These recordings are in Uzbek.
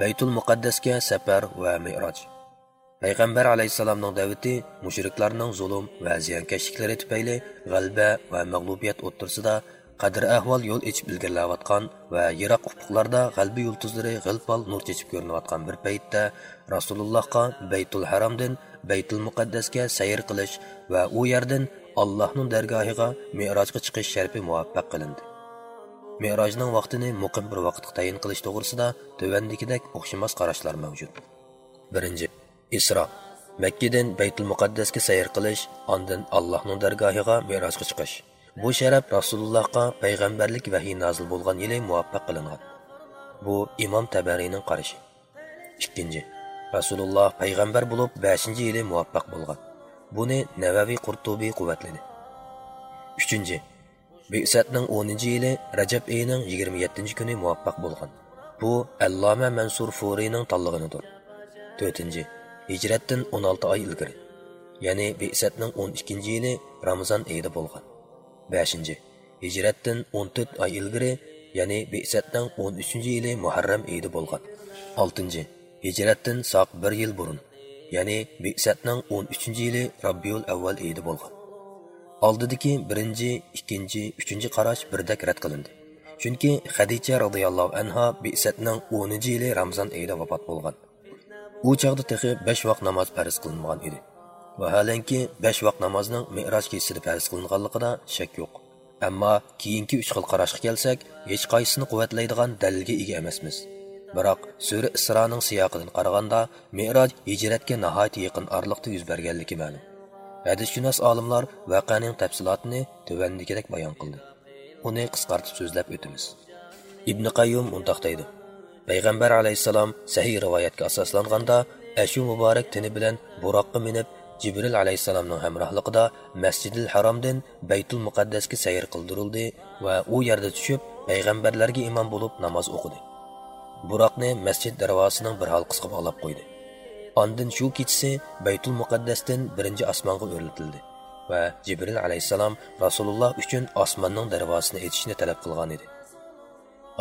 baytul muqaddasga safar va mi'roj. Payg'ambar alayhissalomning davati mushriklarning zulm va ziyonkashliklari tufayli g'alba va mag'lubiyat o'ttirsida qadr ahvol yo'l ichib ilgirlayotgan va yiroq ufuqlarda g'albi yulduzlari g'ilpol nur chechib ko'rinayotgan bir paytda rasulullohga baytul haromdan baytul muqaddasga sayr qilish va u yerdan allohning dargohiga merojga chiqish sharfi muvaffaq qilindi. Merojning vaqtini muqim bir vaqtga tayin qilish to'g'risida tuvandikidek o'xshamas qarashlar mavjud. Birinchi isro. Makkadan baytul muqaddasga sayr qilish ondan allohning dargohiga merojga chiqish. Bu sharaf rasulullohga payg'ambarlik vahiy nozil bo'lgan yili muvaffaq qilingan. Bu imom tabariyning qarashi. Ikkinchi rasululloh payg'ambar bo'lib beshinchi yili muvaffaq bo'lgan. Buni navaviy qurtubiy quvvatladi. Uchinchi Bi'satning 10 yili Rajab oyining 27 kuni muvaffaq bo'lgan. Bu Alloma Mansur Furiyning tanlig'idir. 4. Hijratdan 16 oy ilgari. Ya'ni Bi'satning 12 yili Ramazon oyida bo'lgan. 5. Hijratdan 14 oy ilgari, ya'ni Bi'satning 13 yili Muharram oyida bo'lgan. 6. Hijratdan сак 1 yil burun, ya'ni Bi'satning 13 yili Rabiul Avval oyida bo'lgan. Oldidagi birinchi ikkinchi uchinchi qarash birdek rad qilindi. Chunki hadicha roziyallohu anha bisatning o'ninchi yili ramzon oyida vafot bo'lgan. U chog'da tehi besh vaqt namoz farz qilinmagan edi. Vaholanki besh vaqt namozning meroj kechasida farz qilinganligida shak yo'q. Ammo keyingi uch xil qarashga kelsak hech qaysisini quvvatlaydigan dalilga ega emasmiz. Biroq sura isroning siyoqidan qaraganda meroj hijratga nihoyat yaqin orliqda yuz berganligi ma'lum. Hadisshunos olimlar voqeaning tafsilotini tuvandagidek bayon qildi. Uni qisqartib so'zlab o'tamiz. Ibn qayyum mundoq deydi payg'ambar alayhissalom sahiy rivoyatga asoslanganda ashu muborak tini bilan buroqqa minib jibril alayhissalomning hamrohligida masjidil haromdan baytul muqaddasga sayr qildirildi va u yerda tushib payg'ambarlarga imom bo'lib namoz o'qidi. Buroqni masjid darvozasining bir halqasiga bog'lab qo'ydi. Ondan shu kechasi Baytul Muqaddasdan birinchi osmonga o'rnatildi va Jibril alayhissalom Rasululloh uchun osmonning darvozasini etishni talab qilgan edi.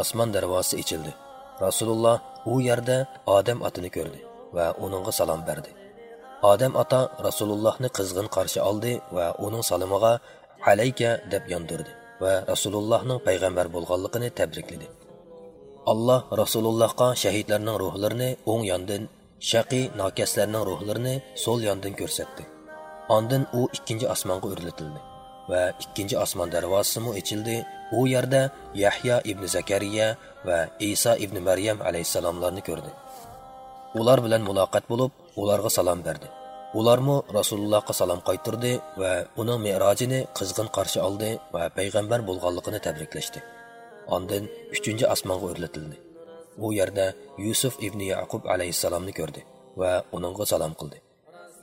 Osmon darvozasi ochildi. Rasululloh u yerda Odam otini ko'rdi va uningga salom berdi. Odam ota Rasulullohni qizg'in qarshi oldi va uning salomiga alayka deb yondirdi va Rasulullohning payg'ambar bo'lganligini tabrikladi. Alloh Rasulullohga shahidlarning ruhlarini o'ng yondan shaqiy nokaslarning ruhlarini so'l yondan ko'rsatdi. Ondin u ikkinchi osmonga o'rlatildi va ikkinchi osmon darvozasimi ochildi u yerda yahyo ibn zakariya va iso ibn maryam alayhissalomlarni ko'rdi. Ular bilan muloqot bo'lib ularga salom berdi. Ularmi rasulullohga salom qaytirdi va uning merojini qizg'in qarshi oldi va payg'ambar bo'lganligini tabriklashdi. Ondin uchinchi osmonga o'rlatildi u yerda yusuf ibn yaqub alayhissalomni ko'rdi va uningga salom qildi.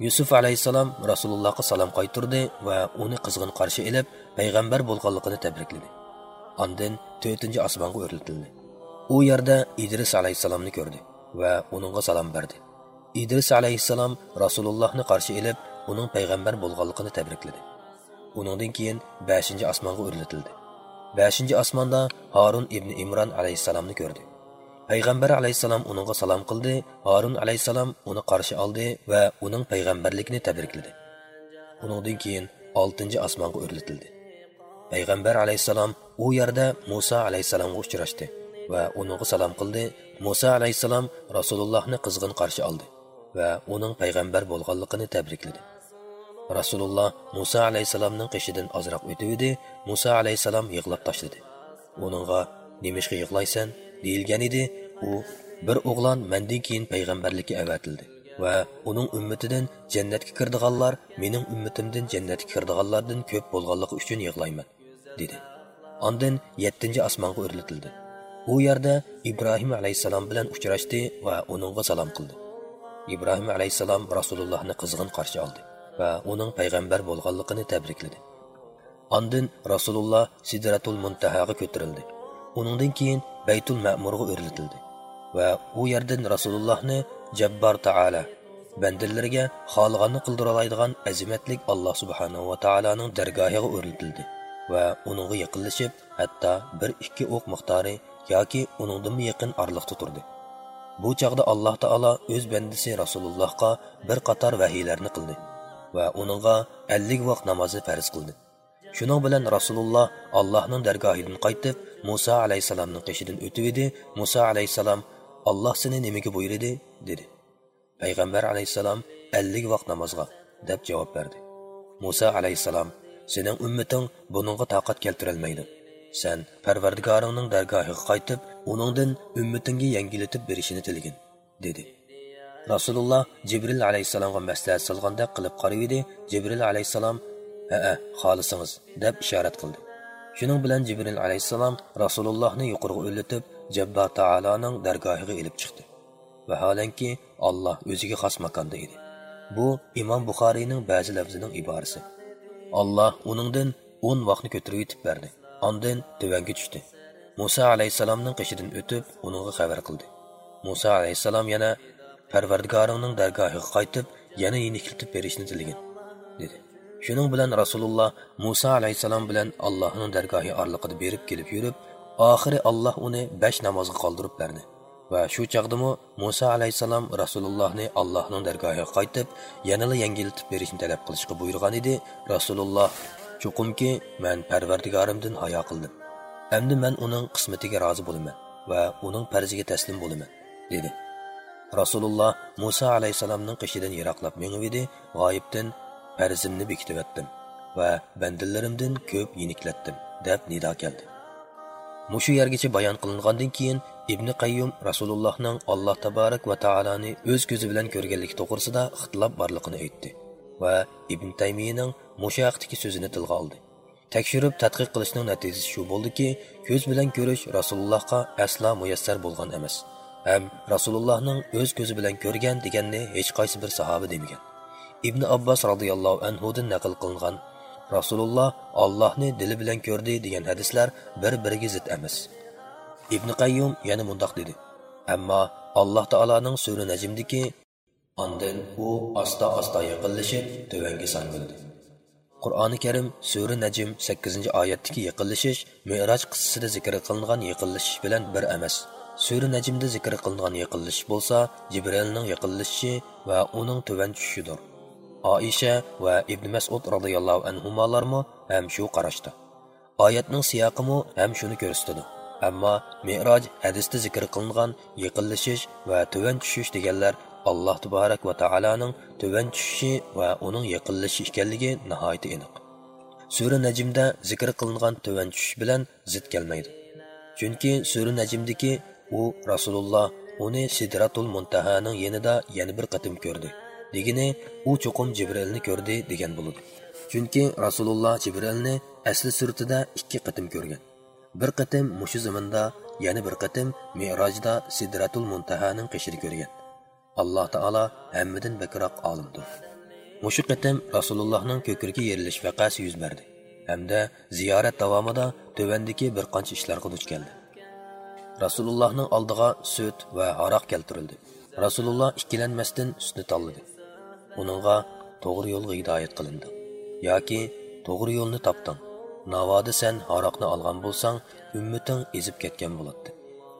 Yusuf alayhissalom rasulullohga salom qaytirdi va uni qizg'in qarshi ilib payg'ambar bo'lganligini tabrikladi. Ondin to'rtinchi osmonga o'rlatildi u yerda idris alayhissalomni ko'rdi va uningga salom berdi. Idris alayhissalom rasulullohni qarshi ilib uning payg'ambar bo'lganligini tabrikladi. Uningdan keyin beshinchi osmonga o'rlatildi beshinchi osmonda horun ibn imron alayhissalomni ko'rdi. Payg'ambar alayhissalom uningga salom qildi horun alayhissalom uni qarshi oldi va uning payg'ambarligini tabrikladi. Uningdan keyin oltinchi osmonga o'rlatildi payg'ambar alayhissalom u yerda muso alayhissalomga uchrashdi va uningga salom qildi. Muso alayhissalom rasulullohni qizg'in qarshi oldi va uning payg'ambar bo'lganligini tabrikladi. Rasululloh muso alayhissalomning qishidan ozroq o'tib edi. Muso alayhissalom yig'lab tashladi. Uningga nemishqa yig'laysan? Deyilgan edi. U bir o'g'lon mandan keyin payg'ambarlikka avatildi va uning ummatidan jannatga kirdiganlar mening ummatimdan jannatga kirdiganlardan ko'p bo'lganligi uchun yig'layman dedi. Ondan yettinchi osmonga o'rlatildi u yerda ibrohim alayhissalom bilan uchrashdi va uningga salom qildi. Ibrohim alayhissalom rasulullohni qizg'in qarshi oldi va uning payg'ambar bo'lganligini tabrikladi. Ondin rasululloh sidratul muntahaga ko'tarildi. Uningdan keyin baytul ma'murga o'rnatildi va u yerdan rasulullohni jabbor taala bandalariga xohlaganni qildiroladigan azimatlik alloh subhanahu va taoloning dargohiga o'rnatildi va uningga yaqinlashib hatto bir ikki o'q miqdori yoki uningdan yaqin orliqda turdi. Bu chog'da alloh taolo o'z bandisi rasulullohga bir qator vahiylarni qildi va uningga ellik vaqt namozni farz qildi. Shuning bilan rasululloh allohning dargohidan qaytib muso alayhissalomning qishidan o'tib edi. Muso alayhissalom alloh seni nimaga buyurdi dedi. Payg'ambar alayhissalom ellik vaqt namozga deb javob berdi. Muso alayhissalom sening ummating buningga toqat keltirolmaydi. Sen parvardigoringning dargohiga qaytib uningdan ummatingga yangilatib berishini tilgin dedi. Rasululloh jibril alayhissalomga maslahat solgandek qilib qaraydi. Jibril alayhissalom ha xohlasangiz deb ishorat qildi shuning bilan jibril alayhissalom rasulullohni yuqoriga o'rlatib jabbar taoloning dargohiga ilib chiqdi vaholanki olloh o'ziga xos makonda edi bu imom buxoriyning ba'zi lafzining iborasi olloh uningdan o'n vaqtni ko'tarib yetib berdi Ondan tövanga tushdi. Муса alayhissalomning qishidan o'tib, uningga xabar qildi. Муса alayhissalom yana Parvardigoringning dargohiga qaytib, yana yeniklatib berishni tilagin, dedi. Shuning bilan Rasululloh Musa alayhissalom bilan Allohning dargohi orliqida berib kelib yurib, oxiri Alloh uni besh namozga qoldirib berdi. va shu chog'dimi Musa alayhissalom Rasulullohni Allohning dargohiga qaytib, yanala yangilitib berishni talab qilishga buyurgan edi. Rasululloh Chuqumki, men Parvardigorimdan hayo qildim. Endi men uning qismatiga rozi bo'laman va uning farziga taslim bo'laman, dedi. Rasululloh Musa alayhisalomning qishidan yiroqlab mengib edi, g'oyibdan arzimni bekitibyotdim va bandillarimdan ko'p yeniklatdim, deb nido keldi. Mushu yergacha bayon qilingandan keyin Ibn Qayyum Rasulullohning Alloh taborak va taoloni o'z ko'zi bilan ko'rganligi to'g'risida ixtilof borligini aytdi. va ibn taymiyaning mushaqdagi so'zini tilga oldi tekshirib tadqiq qilishning natijasi shu bo'ldiki ko'z bilan ko'rish rasulullohga aslo muyassar bo'lgan emas ham rasulullohning o'z ko'zi bilan ko'rgan deganni hech qaysi bir sahoba demagan ibn abbos roziyallohu anhudan naql qilingan rasululloh ollohni dili bilan ko'rdi degan hadislar bir biriga zid emas ibn qayyum yana mundoq dedi ammo alloh taoloning suri najmdiki Ondan u asta-asta yaqinlashib tuvanga sangildi Qur'oni Karim suri Najm 8-oyatdagi yaqinlashish meroj qissasida zikr qilingan yaqinlashish bilan bir emas. suri Najmda zikr qilingan yaqinlashish bo'lsa, Jibrilning yaqinlashishi va uning tuvan tushishidir. Oisha va Ibn Mas'ud radhiyallohu anhumalarmi ham shu qarashda. Oyatning siyoqimi ham shuni ko'rsatadi. Ammo meroj hadisda zikr qilingan yaqinlashish va tuvan tushish deganlar alloh taborak va taoloning tuvan tushishi va uning yaqinlashishi ekanligi nihoyat aniq sura najmda zikr qilingan tuvan tushish bilan zid kelmaydi chunki sura najmdagi u rasululloh uni sidratul muntahaning yanida yana bir qatim ko'rdi degini u cho'qim jibrilni ko'rdi degan bo'ladi chunki rasululloh jibrilni asli suratida ikki qatim ko'rgan. Bir qatim mushu zaminda yana bir qatim merojda sidratul muntahaning qishini ko'rgan. Alloh taolo hammadan bakroq olimdir. Mushu qatim rasulullohning ko'kirgi yerilish vaqasi yuz berdi. Hamda ziyorat davomida tuvandiki bir qancha ishlarga duch keldi. Rasulullohning oldiga sut va aroq keltirildi. Rasululloh ikkilanmasdan sutni tanladi. Uningga to'g'ri yo'lga hidoyat qilinding yoki to'g'ri yo'lni topding. Navoda sen haroqni olgan bo'lsang ummating ezib ketgan bo'ladi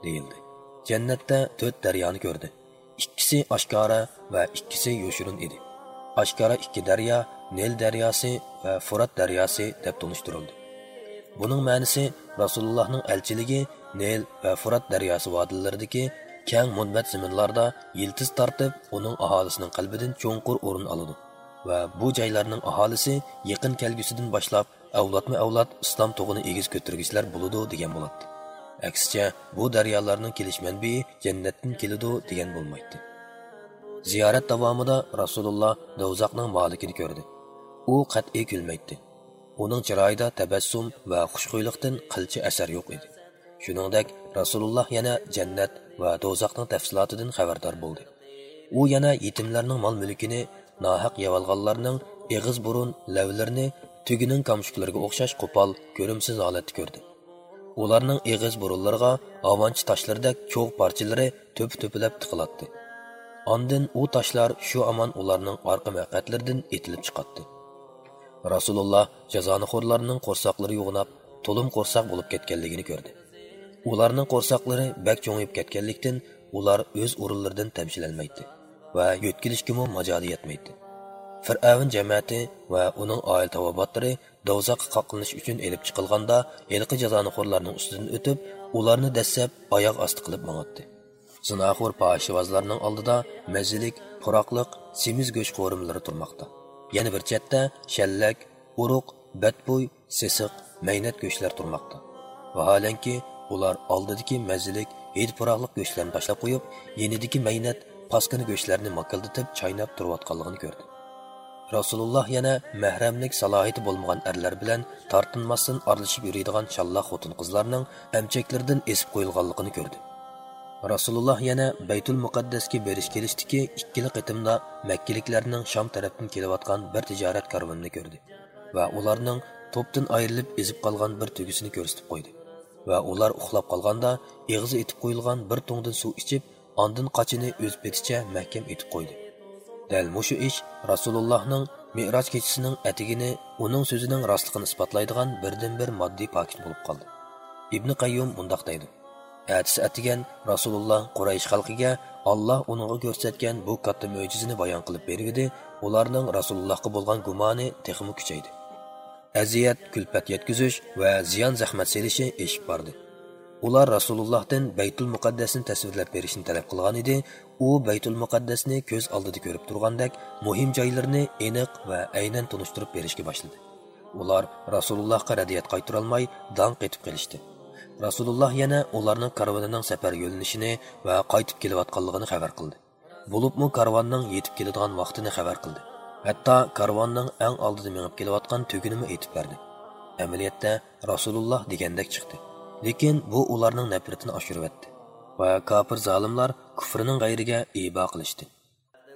deyildi. Jannatda to'rt daryoni ko'rdi. Ikkisi oshkora va ikkisi yoshirin edi. Oshkora ikki daryo nil daryosi va furat daryosi deb tunishtirildi. Buning ma'nisi rasulullohning elchiligi nil va furat daryosi vodillaridagi kang munbat zaminlarda yiltiz tortib uning aholisining qalbidan cho'nqur o'rin oladi va bu joylarning aholisi yaqin kelgusidan boshlab avlodma avlod islom tug'ini egiz ko'targichlar bo'ladi degan bo'ladi aksicha bu daryolarning kelish manbii jannatdan keladi degan bo'lmaydi. Ziyorat davomida Rasululloh Dovzoqning malikini ko'rdi. U qat'iy kulmaydi. Uning chiroyida tabassum va xushxo'ylikdan qilcha asar yo'q edi. Shuningdek, Rasululloh yana jannat va do'zaxning tafsilotidan xabardor bo'ldi. U yana yetimlarning mol-mulkini, nohaq yevalganlarning eg'iz burun, lavlarini tugining kamshuklariga o'xshash qo'pol, ko'rimsiz holatda ko'rdi. ularning eg'iz burunlarga avanchi toshlardek cho'g' parchalari to'p to'pilab tiqilatdi ondin u toshlar shu amon ularning orqa maqatlaridan etilib chiqatdi rasululloh jazonixo'rlarning qo'rsoqlari yo'g'nab to'lim qo'rsoq bo'lib ketganligini ko'rdi ularning qo'rsoqlari bak cho'ngib ketganlikdan ular o'z o'rinlaridan tamshilolmaydi va yo'tkilishgimi majoli yetmaydi. Fir'avn jamiyati va uning oil tavobotlari dovzaqqa qoqilinish uchun elib chiqilganda elqi jazonixo'rlarning ustidan o'tib ularni dastlab oyoq osti qilib mangotdi zinaxo'r poshivozlarning oldida mazilik puroqliq semiz go'sht qo'rimlari turmoqda. Yana bir chetda shallak uruq batbo'y sesiq maynat go'shtlar turmoqda. Vaholanki ular oldidagi mazilik hid puroqliq go'shtlarni tashlab qo'yib yenidagi maynat paskini go'shtlarni makildatib chaynab turayotganligini ko'rdi. Rasululloh yana mahramlik salohiyati bo'lmagan erlar bilan tortinmasdan aralashib yuradigan shalloh xotin qizlarning amchaklaridan esib qo'yilganligini ko'rdi. Rasululloh yana baytul muqaddasga berish kelishdiki ikkili qitimda makkaliklarning shom tarafdan kelayotgan bir tijorat karvonini ko'rdi va ularning to'pdan ayrilib ezib qolgan bir tugisini ko'rsatib qo'ydi. Va ular uxlab qolganda eg'izi etib qo'yilgan bir tungdan suv ichib ondin qochini o'z beticha mahkam etib qo'ydi. Dal mushu ish rasulullohning meroj kechisining atigini uning so'zining rostligini isbotlaydigan birdan bir moddiy pokit bo'lib qoldi. Ibn qayyum mundoq deydi. Atisi atigan rasululloh quraysh xalqiga olloh uningga ko'rsatgan bu katta mo'jizani bayon qilib bergidi ularning rasulullohga bo'lgan gumoni texmi kuchaydi. Aziyat kulpat yetkazish va ziyon zahmat selishi eshib bordi. Ular rasulullohdan baytul muqaddasni tasvirlab berishni talab qilgan edi. U baytul muqaddasni ko'z oldida ko'rib turgandek muhim joylarni aniq va aynan tunishtirib berishga boshladi. Ular rasulullohga radiyat qaytarolmay dong etib qilishdi rasululloh yana ularning karvonining safar yo'linishini va qaytib kelayotganligini xabar qildi. Bo'libmi karvonning yetib keladigan vaqtini xabar qildi. Hatto karvonning eng oldida minib kelayotgan tugunimi aytib berdi. Amaliyotda rasululloh degandek chiqdi. Lekin bu ularning nafratini oshiribdi va kofir zolimlar kufrining g'ayriga ibo qilishdi.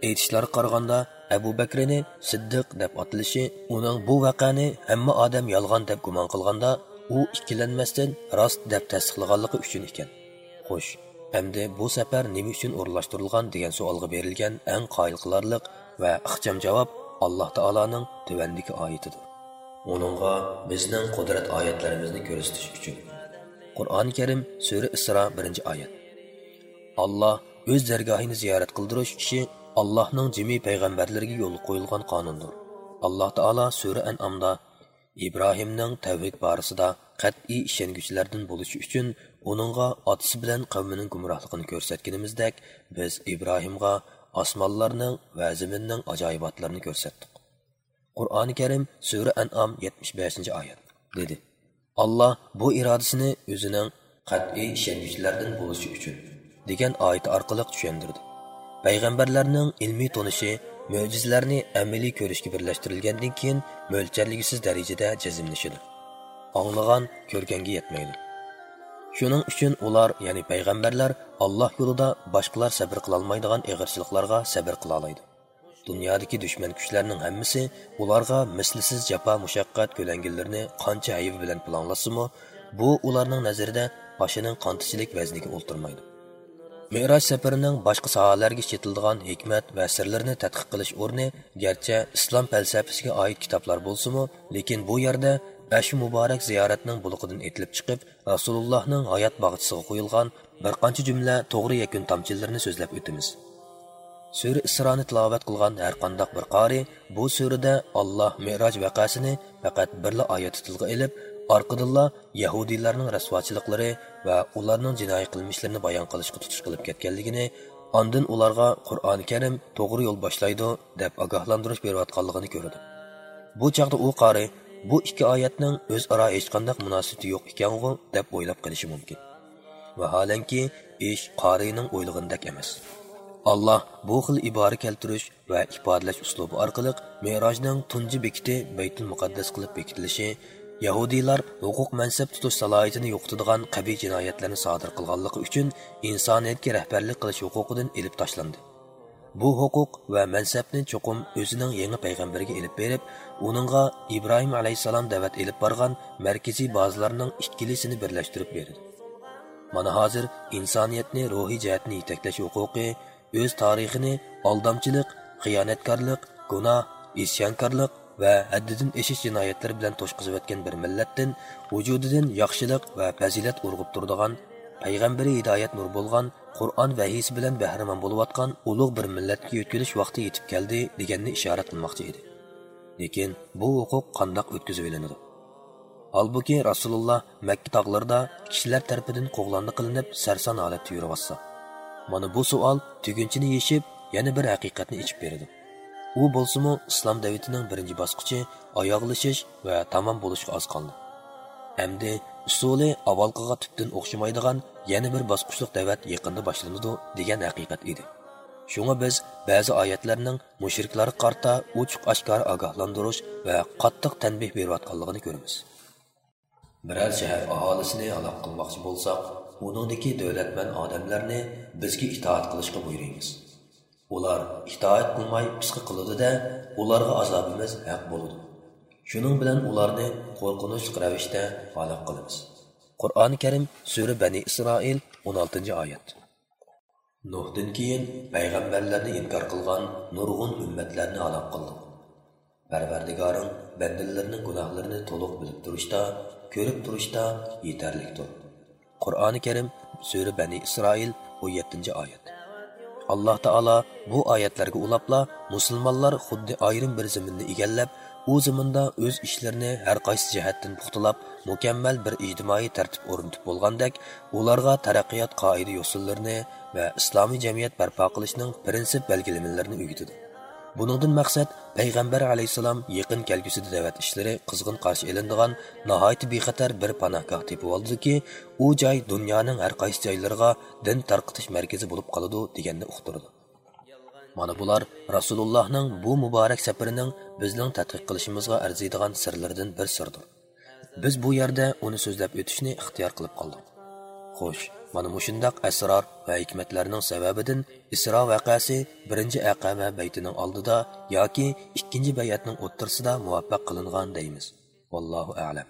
Aytishlariga qaraganda abu bakrini siddiq deb otilishi uning bu vaqani hamma odam yolg'on deb gumon qilganda u ikkilanmasdan rost deb tasdiqlaganligi uchun ekan. Xo'sh endi bu safar nima uchun o'rinlashtirilgan degan savolga berilgan eng qoyil qilarliq va ixcham javob alloh taoloning tuvandiki oyatidir. Uningga bizning qudrat oyatlarimizni ko'rsatish uchun. Qur'oni karim sura isro birinchi oyat. Alloh o'z dargohini ziyorat qildirish ishi allohning jimi payg'ambarlarga yo'l qo'yilgan qonundir. Alloh taolo sura an'amda ibrohimning tavhid borasida qat'iy ishonguchilardan bo'lishi uchun uningga otasi bilan qavmining gumrohligini ko'rsatganimizdek biz ibrohimga osmonlarning va zaminning ajoyibotlarini ko'rsatdik qur'oni karim sura an'am 75 oyat dedi. Alloh bu irodasini o'zining qat'iy ishonguchilardan bo'lishi uchun degan oyat orqali tushundirdi payg'ambarlarning ilmiy tonishi mo'jizlarni amaliy ko'rishga birlashtirilgandan keyin mo'lcharligisiz darajada jazmlashidi anglagan ko'rganga yetmaydi. Shuning uchun ular ya'ni payg'ambarlar alloh yo'lida boshqalar sabr qilolmaydigan ig'irchiliklarga sabr qila oladi dunyodagi dushman kuchlarning hammasi ularga mislsiz jafo mushaqqat ko'langanlarni qancha aybi bilan planlasimi bu ularning nazarida boshining qontichilik vazniga o'ltirmaydi. Mi'raj safarining boshqa sohalarga chetildigan hikmat va sirlarni tadqiq qilish o'rni garchi islom falsafasiga oid kitoblar bo'lsa-mu, lekin bu yerda Ash muborak ziyoratning buluqidan etilib chiqib, Rasulullohning hayot bog'ichisiga qo'yilgan bir qancha jumla to'g'ri yakun tomchilarini so'zlab o'tamiz. Sura Isroni tilovat qilgan har qanday bir qori bu surada Alloh meroj vaqasini faqat birla oyati tilga ilib, orqadilla yahudiylarning rasvochiliklari va ularning jinoiy qilmishlarini bayon qilishga tutish qilib ketganligini Ondan ularga Qur'oni Karim to'g'ri yo'l boshlaydi deb ogohlantirish berayotganligini ko'rdi. Bu chaqda u qori bu ikki oyatning o'zaro hech qanday munosabati yo'q ekangu deb o'ylab qilishi mumkin. Vaholanki, ish qorining o'ylig'indak emas. alloh bu xil ibora keltirish va ifodalash uslubi orqali merojning tunji bekiti baytul muqaddas qilib bekitilishi yahudiylar huquq mansab tutish salohiyatini yo'qotadigan qabiy jinoyatlarni sodir qilganligi uchun insoniyatga rahbarlik qilish huquqidan ilib tashlandi bu huquq va mansabni chuqum o'zining yangi payg'ambariga ilib berib uningga ibrohim alayhissalom da'vat ilib borgan markaziy bazalarning ikkilisini birlashtirib berdi. Mana hozir insoniyatni ruhiy jihatni yetaklash huquqi o'z tarixini aldamchilik xiyonatkorlik gunoh isyonkorlik va haddidan eshish jinoyatlari bilan to'shqizib o'tgan bir millatdan vujudidan yaxshilik va fazilat urg'ib turadigan payg'ambari hidoyat nur bo'lgan qur'on vahiysi bilan bahramon bo'layotgan ulug' bir millatga yetkilish vaqti yetib keldi deganni ishorat qilmoqchi edi. Lekin bu huquq qandoq o'tkazilinadi holbuki rasululloh makka tog'larida kishilar tarafidan qo'g'landi qilinib sarson holatda yuribotsa mana bu savol tugunchini yechib yana bir haqiqatni ichib berdi u bo'lsimu islom davlatining birinchi bosqichi oyoqlashish va tamom bo'lishga oz qoldi. Әмді usuli avvalqiga tubdan o'xshamaydigan yana bir bosqichliq da'vat yaqinda boshlanadi degan haqiqat edi shunga biz ba'zi oyatlarning mushriklarga qarta ochiq oshkor ogohlantirish va qattiq tanbeh berayotganligini ko'ramiz biror shahar aholisini halok qilmoqchi bo'lsak uningdagi davlatman odamlarni bizga itoat qilishga buyuramiz ular itoat qilmay pisqi qiladi-da, ularga azobimiz haq bo'ladi shuning bilan ularni qo'rqinch ravishda halok qilamiz. Qur'oni karim sura bani isroil 16 oyat. Nuhdan keyin payg'ambarlarni inkor qilgan nurg'un ummatlarni halok qildi parvardigoring bandalarining gunohlarini to'liq bilib turishda ko'rib turishda yetarlikdir qur'oni karim sura bani isroil 17 oyat. Alloh taolo bu oyatlarga ulabla musulmonlar xuddi ayrim bir zaminni egallab u zaminda o'z ishlarini har qaysi jihatdan puxtalab mukammal bir ijtimoiy tartib o'rnatib bo'lgandek ularga taraqqiyot qoida usullarini va islomiy jamiyat barpo qilishning prinsip belgilamalarini o'rgatadi buningdan maqsad payg'ambar alayhissalom yaqin kelgusida da'vat ishlari qizg'in qarshi ilindigan nihoyatda bexatar bir panohgoh tepib oldiki u joy dunyoning har qaysi joylariga din tarqitish markazi bo'lib qoladi deganni uqtirdi. Mana bular Rasulullohning bu muborak safarining bizning tadqiq qilishimizga arziydigan sirlaridan bir sirdir. Biz bu yerda uni so'zlab o'tishni ixtiyor qilib qoldik. Xo'sh, mana mushundoq asror va hikmatlarning sababidan Isro vaqasi birinchi aqama baytining oldida yoki ikkinchi bayatning o'ttirsida muvaffaq qilingan deymiz. Vallohu a'lam.